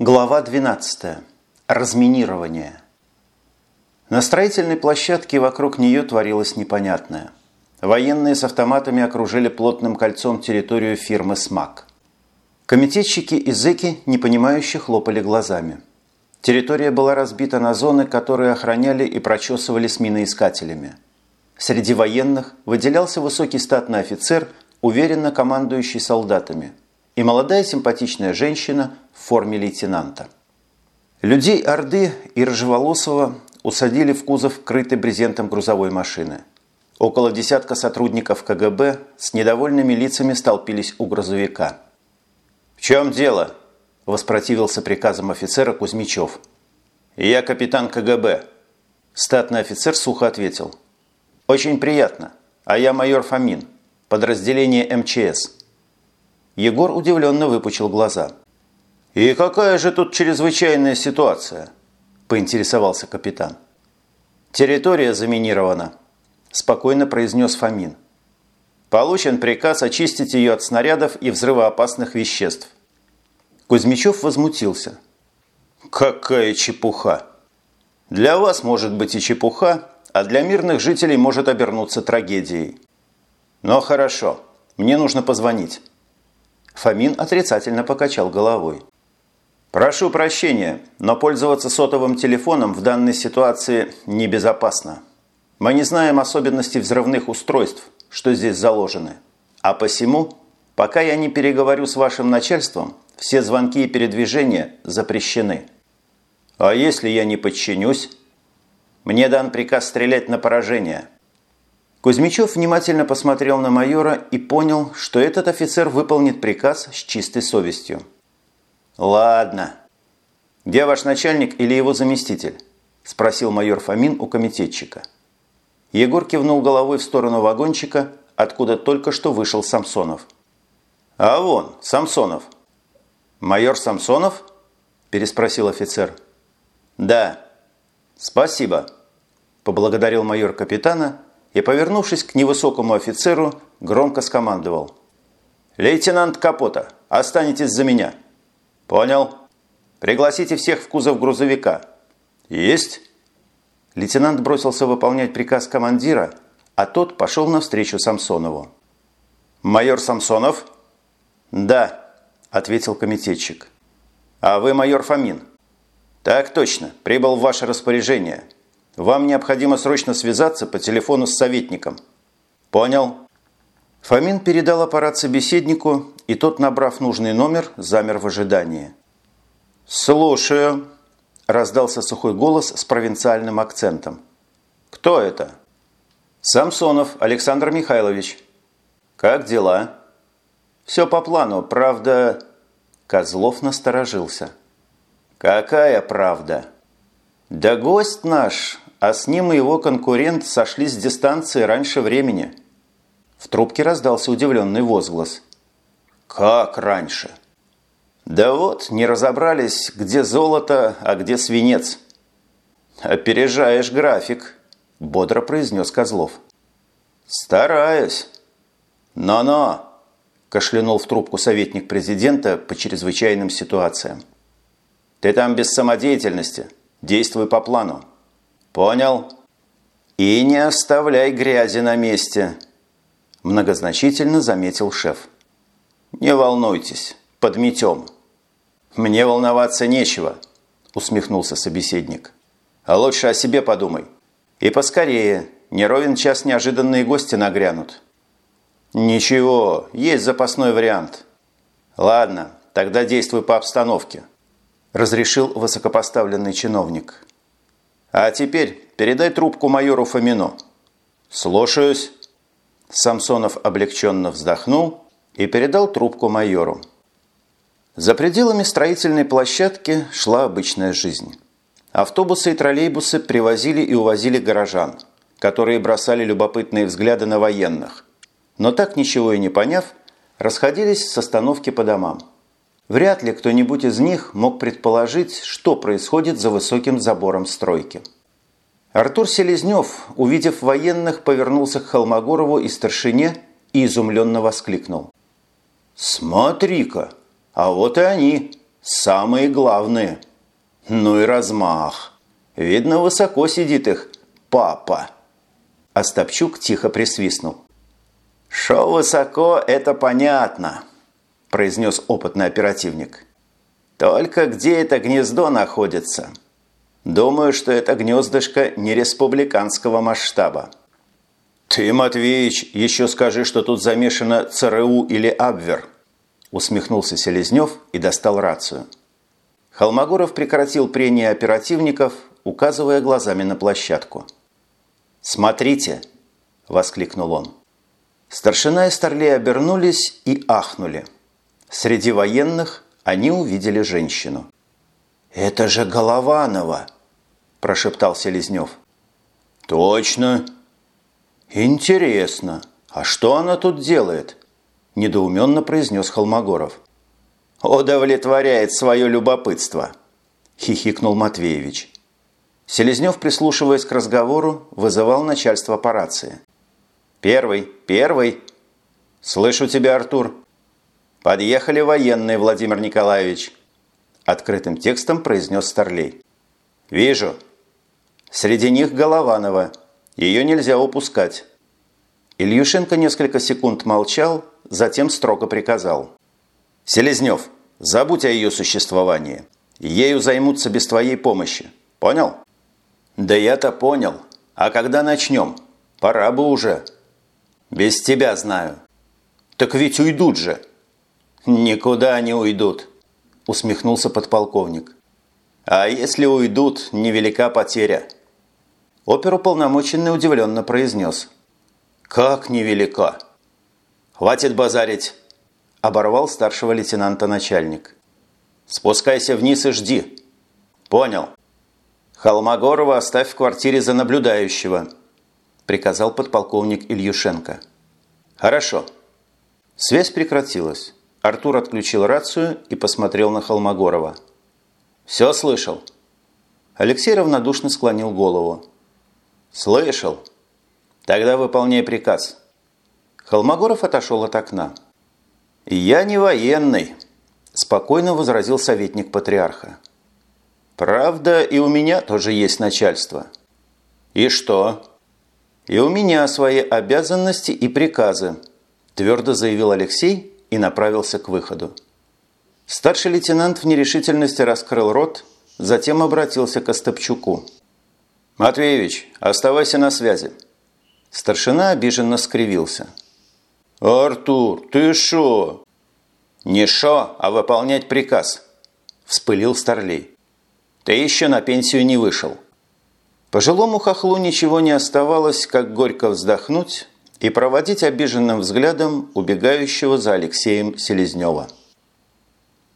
Глава 12. Разминирование. На строительной площадке вокруг нее творилось непонятное. Военные с автоматами окружили плотным кольцом территорию фирмы «СМАК». Комитетчики и зэки, непонимающе, хлопали глазами. Территория была разбита на зоны, которые охраняли и прочесывали с миноискателями. Среди военных выделялся высокий статный офицер, уверенно командующий солдатами – и молодая симпатичная женщина в форме лейтенанта. Людей Орды и Рыжеволосова усадили в кузов крытой брезентом грузовой машины. Около десятка сотрудников КГБ с недовольными лицами столпились у грузовика. «В чем дело?» – воспротивился приказом офицера Кузьмичев. «Я капитан КГБ». Статный офицер сухо ответил. «Очень приятно. А я майор Фомин, подразделение МЧС». Егор удивленно выпучил глаза. «И какая же тут чрезвычайная ситуация?» – поинтересовался капитан. «Территория заминирована», – спокойно произнес Фомин. «Получен приказ очистить ее от снарядов и взрывоопасных веществ». Кузьмичев возмутился. «Какая чепуха! Для вас может быть и чепуха, а для мирных жителей может обернуться трагедией. Но хорошо, мне нужно позвонить». Фомин отрицательно покачал головой. «Прошу прощения, но пользоваться сотовым телефоном в данной ситуации небезопасно. Мы не знаем особенностей взрывных устройств, что здесь заложены. А посему, пока я не переговорю с вашим начальством, все звонки и передвижения запрещены. А если я не подчинюсь? Мне дан приказ стрелять на поражение – Кузьмичев внимательно посмотрел на майора и понял, что этот офицер выполнит приказ с чистой совестью. «Ладно. Где ваш начальник или его заместитель?» – спросил майор Фомин у комитетчика. Егор кивнул головой в сторону вагончика, откуда только что вышел Самсонов. «А вон, Самсонов». «Майор Самсонов?» – переспросил офицер. «Да». «Спасибо», – поблагодарил майор капитана и, повернувшись к невысокому офицеру, громко скомандовал. «Лейтенант Капота, останетесь за меня». «Понял. Пригласите всех в кузов грузовика». «Есть». Лейтенант бросился выполнять приказ командира, а тот пошел навстречу Самсонову. «Майор Самсонов?» «Да», – ответил комитетчик. «А вы майор Фомин?» «Так точно. Прибыл в ваше распоряжение. Вам необходимо срочно связаться по телефону с советником». «Понял». Фомин передал аппарат собеседнику, и тот, набрав нужный номер, замер в ожидании. «Слушаю», – раздался сухой голос с провинциальным акцентом. «Кто это?» «Самсонов Александр Михайлович». «Как дела?» «Все по плану, правда...» Козлов насторожился. «Какая правда?» «Да гость наш а с ним и его конкурент сошли с дистанции раньше времени. В трубке раздался удивленный возглас. «Как раньше?» «Да вот, не разобрались, где золото, а где свинец». «Опережаешь график», – бодро произнес Козлов. «Стараюсь». «Но-но», – кашлянул в трубку советник президента по чрезвычайным ситуациям. «Ты там без самодеятельности. Действуй по плану. «Понял?» «И не оставляй грязи на месте», – многозначительно заметил шеф. «Не волнуйтесь, подметем». «Мне волноваться нечего», – усмехнулся собеседник. «А лучше о себе подумай. И поскорее, не ровен час неожиданные гости нагрянут». «Ничего, есть запасной вариант». «Ладно, тогда действуй по обстановке», – разрешил высокопоставленный чиновник. А теперь передай трубку майору Фомину». «Слушаюсь». Самсонов облегченно вздохнул и передал трубку майору. За пределами строительной площадки шла обычная жизнь. Автобусы и троллейбусы привозили и увозили горожан, которые бросали любопытные взгляды на военных. Но так ничего и не поняв, расходились с остановки по домам. Вряд ли кто-нибудь из них мог предположить, что происходит за высоким забором стройки. Артур Селезнев, увидев военных, повернулся к Холмогорову и старшине и изумленно воскликнул. «Смотри-ка, а вот и они, Самые главные. Ну и размах. Видно, высоко сидит их папа. Остапчук тихо присвистнул. «Шо высоко, это понятно», – произнес опытный оперативник. «Только где это гнездо находится? Думаю, что это гнездышко не республиканского масштаба». «Ты, Матвеич, еще скажи, что тут замешано ЦРУ или Абвер», – усмехнулся Селезнев и достал рацию. Холмогоров прекратил прение оперативников, указывая глазами на площадку. «Смотрите!» – воскликнул он. Старшина и Старлей обернулись и ахнули. Среди военных они увидели женщину. «Это же Голованова!» – прошептал Селезнев. «Точно!» «Интересно, а что она тут делает?» – недоуменно произнес Холмогоров. «Удовлетворяет свое любопытство», – хихикнул Матвеевич. Селезнев, прислушиваясь к разговору, вызывал начальство по рации. «Первый, первый!» «Слышу тебя, Артур!» «Подъехали военные, Владимир Николаевич!» Открытым текстом произнес Старлей. «Вижу. Среди них Голованова. Ее нельзя упускать». Ильюшенко несколько секунд молчал, затем строго приказал. «Селезнев, забудь о ее существовании. Ею займутся без твоей помощи. Понял?» «Да я-то понял. А когда начнем? Пора бы уже». «Без тебя знаю». «Так ведь уйдут же». «Никуда не уйдут», – усмехнулся подполковник. «А если уйдут, невелика потеря». Оперуполномоченный удивленно произнес. «Как невелика?» «Хватит базарить», – оборвал старшего лейтенанта начальник. «Спускайся вниз и жди». «Понял». «Холмогорова оставь в квартире за наблюдающего», – приказал подполковник Ильюшенко. «Хорошо». Связь прекратилась. Артур отключил рацию и посмотрел на Холмогорова. «Все слышал?» Алексей равнодушно склонил голову. «Слышал. Тогда выполняй приказ». Холмогоров отошел от окна. «Я не военный», – спокойно возразил советник патриарха. Правда, и у меня тоже есть начальство. И что? И у меня свои обязанности и приказы, твердо заявил Алексей и направился к выходу. Старший лейтенант в нерешительности раскрыл рот, затем обратился к Остапчуку. «Матвеевич, оставайся на связи». Старшина обиженно скривился. «Артур, ты шо?» «Не шо, а выполнять приказ», – вспылил Старлей. Ты еще на пенсию не вышел. Пожилому хохлу ничего не оставалось, как горько вздохнуть и проводить обиженным взглядом убегающего за Алексеем Селезнева.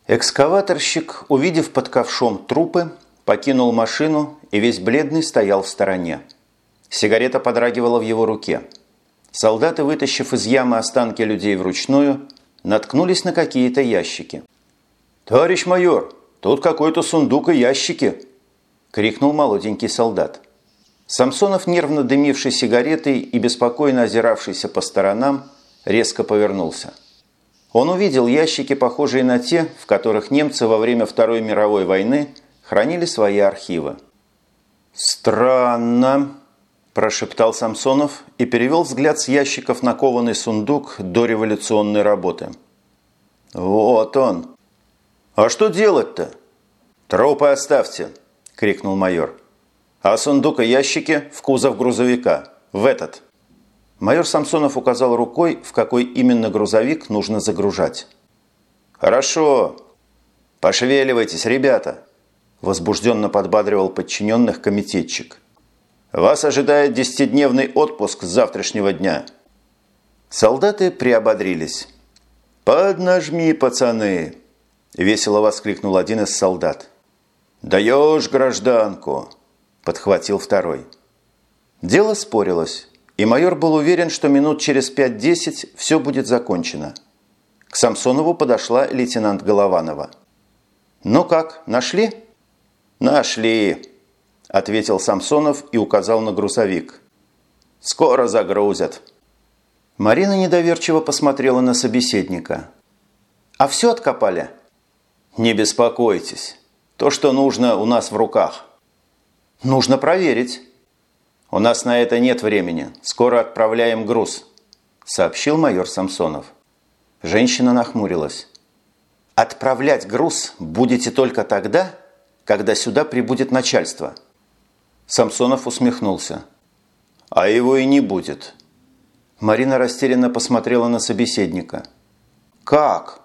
Экскаваторщик, увидев под ковшом трупы, покинул машину и весь бледный стоял в стороне. Сигарета подрагивала в его руке. Солдаты, вытащив из ямы останки людей вручную, наткнулись на какие-то ящики. «Товарищ майор, «Тут какой-то сундук и ящики!» – крикнул молоденький солдат. Самсонов, нервно дымивший сигаретой и беспокойно озиравшийся по сторонам, резко повернулся. Он увидел ящики, похожие на те, в которых немцы во время Второй мировой войны хранили свои архивы. «Странно», – прошептал Самсонов и перевел взгляд с ящиков на кованый сундук до революционной работы. «Вот он, «А что делать-то?» «Трупы оставьте!» – крикнул майор. «А сундук и ящики в кузов грузовика. В этот!» Майор Самсонов указал рукой, в какой именно грузовик нужно загружать. «Хорошо. Пошевеливайтесь, ребята!» Возбужденно подбадривал подчиненных комитетчик. «Вас ожидает десятидневный отпуск с завтрашнего дня». Солдаты приободрились. «Поднажми, пацаны!» – весело воскликнул один из солдат. «Даешь гражданку!» – подхватил второй. Дело спорилось, и майор был уверен, что минут через 5-10 все будет закончено. К Самсонову подошла лейтенант Голованова. «Ну как, нашли?» «Нашли!» – ответил Самсонов и указал на грузовик. «Скоро загрузят!» Марина недоверчиво посмотрела на собеседника. «А все откопали?» «Не беспокойтесь. То, что нужно, у нас в руках». «Нужно проверить». «У нас на это нет времени. Скоро отправляем груз», – сообщил майор Самсонов. Женщина нахмурилась. «Отправлять груз будете только тогда, когда сюда прибудет начальство». Самсонов усмехнулся. «А его и не будет». Марина растерянно посмотрела на собеседника. «Как?»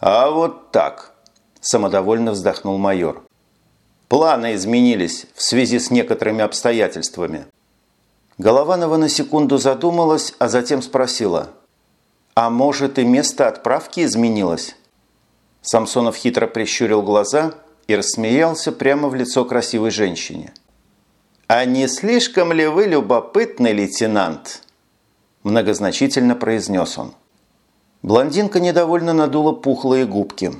«А вот так», – самодовольно вздохнул майор. Планы изменились в связи с некоторыми обстоятельствами. Голованова на секунду задумалась, а затем спросила. «А может и место отправки изменилось?» Самсонов хитро прищурил глаза и рассмеялся прямо в лицо красивой женщине. «А не слишком ли вы любопытный лейтенант?» Многозначительно произнес он. Блондинка недовольно надула пухлые губки.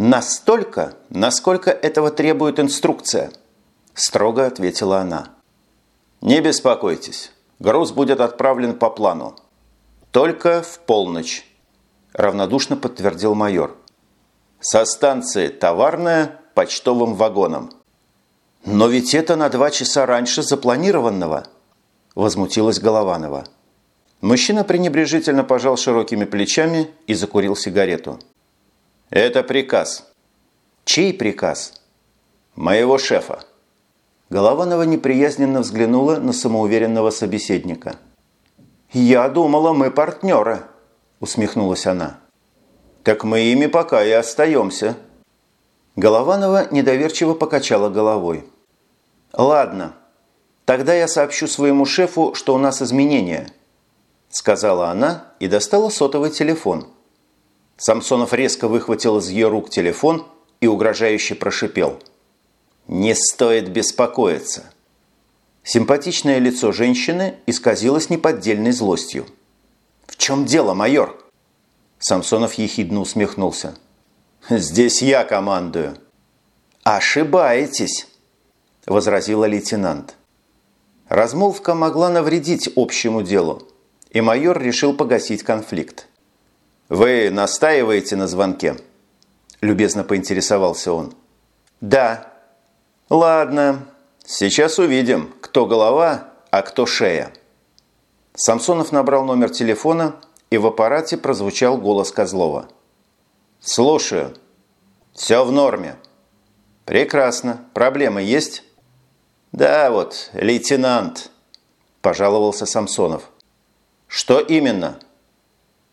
«Настолько, насколько этого требует инструкция», – строго ответила она. «Не беспокойтесь, груз будет отправлен по плану. Только в полночь», – равнодушно подтвердил майор. «Со станции «Товарная» почтовым вагоном». «Но ведь это на два часа раньше запланированного», – возмутилась Голованова. Мужчина пренебрежительно пожал широкими плечами и закурил сигарету. «Это приказ». «Чей приказ?» «Моего шефа». Голованова неприязненно взглянула на самоуверенного собеседника. «Я думала, мы партнеры», – усмехнулась она. «Так мы ими пока и остаемся». Голованова недоверчиво покачала головой. «Ладно, тогда я сообщу своему шефу, что у нас изменения», – сказала она и достала сотовый телефон – Самсонов резко выхватил из ее рук телефон и угрожающе прошипел. «Не стоит беспокоиться». Симпатичное лицо женщины исказилось неподдельной злостью. «В чем дело, майор?» Самсонов ехидно усмехнулся. «Здесь я командую». «Ошибаетесь», – возразила лейтенант. Размолвка могла навредить общему делу, и майор решил погасить конфликт. «Вы настаиваете на звонке?» – любезно поинтересовался он. «Да». «Ладно, сейчас увидим, кто голова, а кто шея». Самсонов набрал номер телефона, и в аппарате прозвучал голос Козлова. «Слушаю. Все в норме». «Прекрасно. Проблемы есть?» «Да вот, лейтенант», – пожаловался Самсонов. «Что именно?»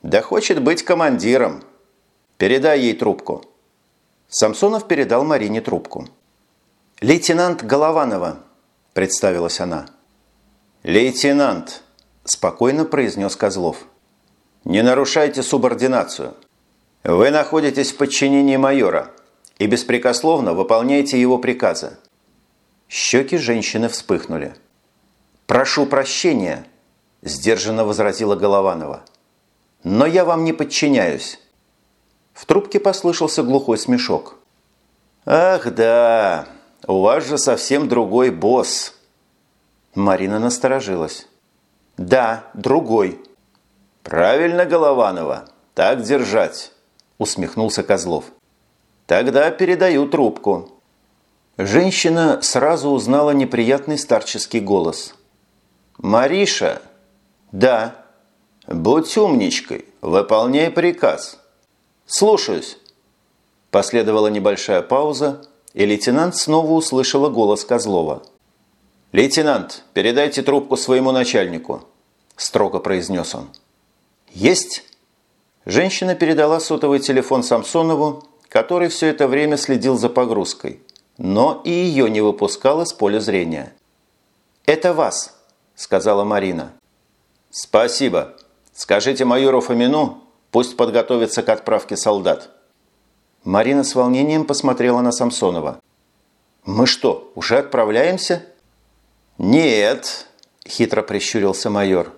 Да хочет быть командиром. Передай ей трубку. Самсонов передал Марине трубку. «Лейтенант Голованова», – представилась она. «Лейтенант», – спокойно произнес Козлов. «Не нарушайте субординацию. Вы находитесь в подчинении майора и беспрекословно выполняете его приказы». Щеки женщины вспыхнули. «Прошу прощения», – сдержанно возразила Голованова но я вам не подчиняюсь». В трубке послышался глухой смешок. «Ах да, у вас же совсем другой босс». Марина насторожилась. «Да, другой». «Правильно, Голованова, так держать», – усмехнулся Козлов. «Тогда передаю трубку». Женщина сразу узнала неприятный старческий голос. «Мариша?» «Да». «Будь умничкой, выполняй приказ». «Слушаюсь». Последовала небольшая пауза, и лейтенант снова услышала голос Козлова. «Лейтенант, передайте трубку своему начальнику», – строго произнес он. «Есть!» Женщина передала сотовый телефон Самсонову, который все это время следил за погрузкой, но и ее не выпускал из поля зрения. «Это вас», – сказала Марина. «Спасибо», Скажите майору Фомину, пусть подготовится к отправке солдат». Марина с волнением посмотрела на Самсонова. «Мы что, уже отправляемся?» «Нет», – хитро прищурился майор.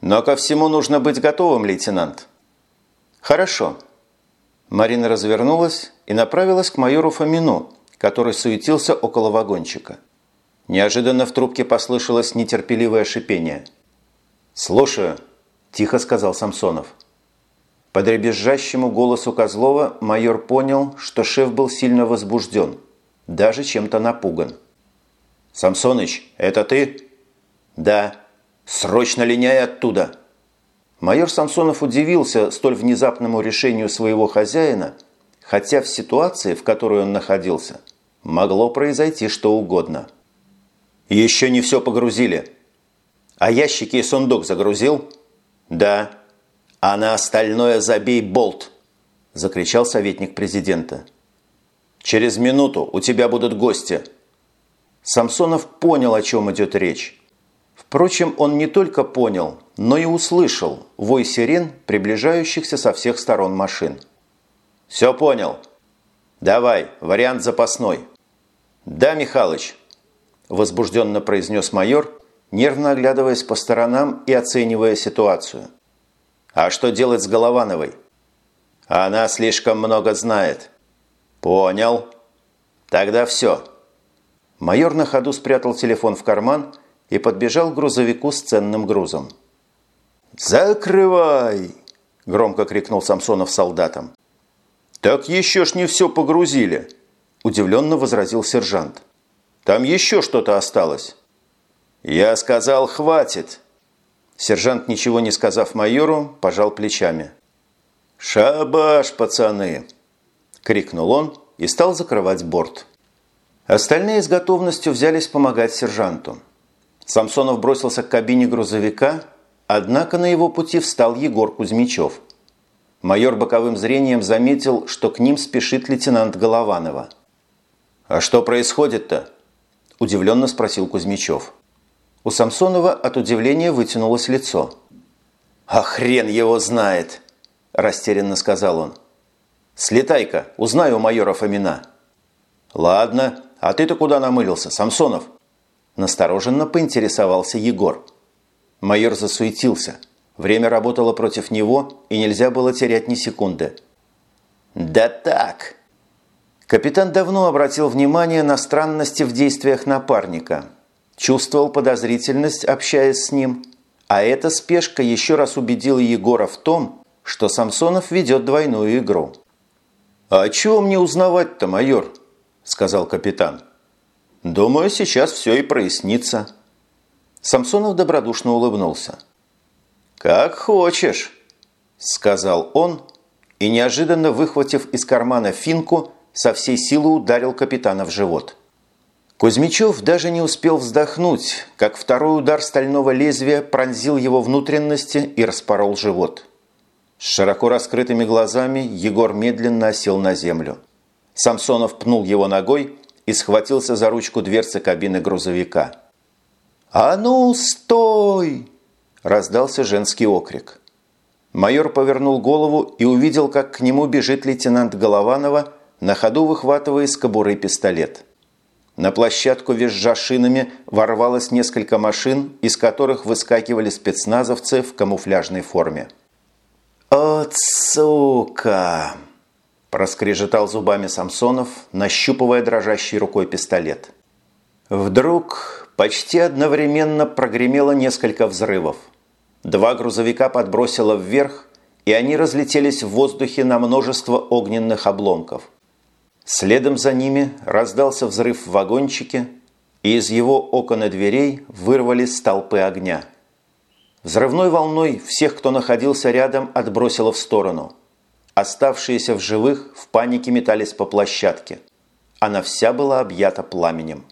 «Но ко всему нужно быть готовым, лейтенант». «Хорошо». Марина развернулась и направилась к майору Фомину, который суетился около вагончика. Неожиданно в трубке послышалось нетерпеливое шипение. «Слушаю», – тихо сказал Самсонов. По дребезжащему голосу Козлова майор понял, что шеф был сильно возбужден, даже чем-то напуган. «Самсоныч, это ты?» «Да. Срочно линяй оттуда!» Майор Самсонов удивился столь внезапному решению своего хозяина, хотя в ситуации, в которой он находился, могло произойти что угодно. «Еще не все погрузили. А ящики и сундук загрузил?» «Да». «А на остальное забей болт!» – закричал советник президента. «Через минуту у тебя будут гости!» Самсонов понял, о чем идет речь. Впрочем, он не только понял, но и услышал вой сирен, приближающихся со всех сторон машин. «Все понял. Давай, вариант запасной». «Да, Михалыч», – возбужденно произнес майор, нервно оглядываясь по сторонам и оценивая ситуацию. «А что делать с Головановой?» «Она слишком много знает». «Понял. Тогда все». Майор на ходу спрятал телефон в карман и подбежал к грузовику с ценным грузом. «Закрывай!» – громко крикнул Самсонов солдатам. «Так еще ж не все погрузили!» – удивленно возразил сержант. «Там еще что-то осталось». «Я сказал, хватит!» Сержант, ничего не сказав майору, пожал плечами. «Шабаш, пацаны!» – крикнул он и стал закрывать борт. Остальные с готовностью взялись помогать сержанту. Самсонов бросился к кабине грузовика, однако на его пути встал Егор Кузьмичев. Майор боковым зрением заметил, что к ним спешит лейтенант Голованова. «А что происходит-то?» – удивленно спросил Кузьмичев. У Самсонова от удивления вытянулось лицо. «А хрен его знает!» – растерянно сказал он. «Слетай-ка, узнай у майоров имена». «Ладно, а ты-то куда намылился, Самсонов?» Настороженно поинтересовался Егор. Майор засуетился. Время работало против него, и нельзя было терять ни секунды. «Да так!» Капитан давно обратил внимание на странности в действиях напарника. Чувствовал подозрительность, общаясь с ним. А эта спешка еще раз убедила Егора в том, что Самсонов ведет двойную игру. «А чего мне узнавать-то, майор?» – сказал капитан. Думаю, сейчас все и прояснится. Самсонов добродушно улыбнулся. «Как хочешь», – сказал он и, неожиданно выхватив из кармана финку, со всей силы ударил капитана в живот. Кузьмичев даже не успел вздохнуть, как второй удар стального лезвия пронзил его внутренности и распорол живот. С широко раскрытыми глазами Егор медленно осел на землю. Самсонов пнул его ногой и схватился за ручку дверцы кабины грузовика. «А ну, стой!» – раздался женский окрик. Майор повернул голову и увидел, как к нему бежит лейтенант Голованова, на ходу выхватывая из кобуры пистолет. На площадку визжа шинами ворвалось несколько машин, из которых выскакивали спецназовцы в камуфляжной форме. «От сука!» Проскрежетал зубами Самсонов, нащупывая дрожащей рукой пистолет. Вдруг почти одновременно прогремело несколько взрывов. Два грузовика подбросило вверх, и они разлетелись в воздухе на множество огненных обломков. Следом за ними раздался взрыв в вагончике, и из его окон и дверей вырвались столпы огня. Взрывной волной всех, кто находился рядом, отбросило в сторону – Оставшиеся в живых в панике метались по площадке. Она вся была объята пламенем.